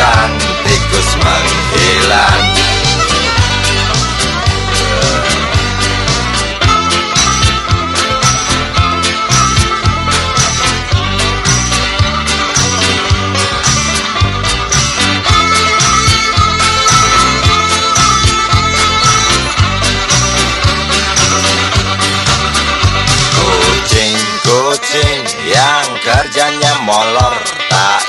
datang, tikus menghilang. Kucing-kucing yang kerjanya molor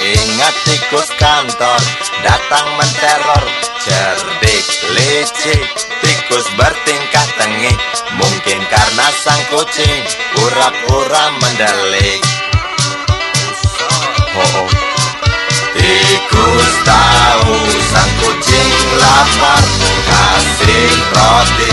ingat tikus kantor Datang menteror. Cerdik, licik Tikus bertingkah tengik. Mungkin karena sang kucing Pura-pura mendelik. Oh, oh. Tikus tahu sang kucing lapar. Kasih roti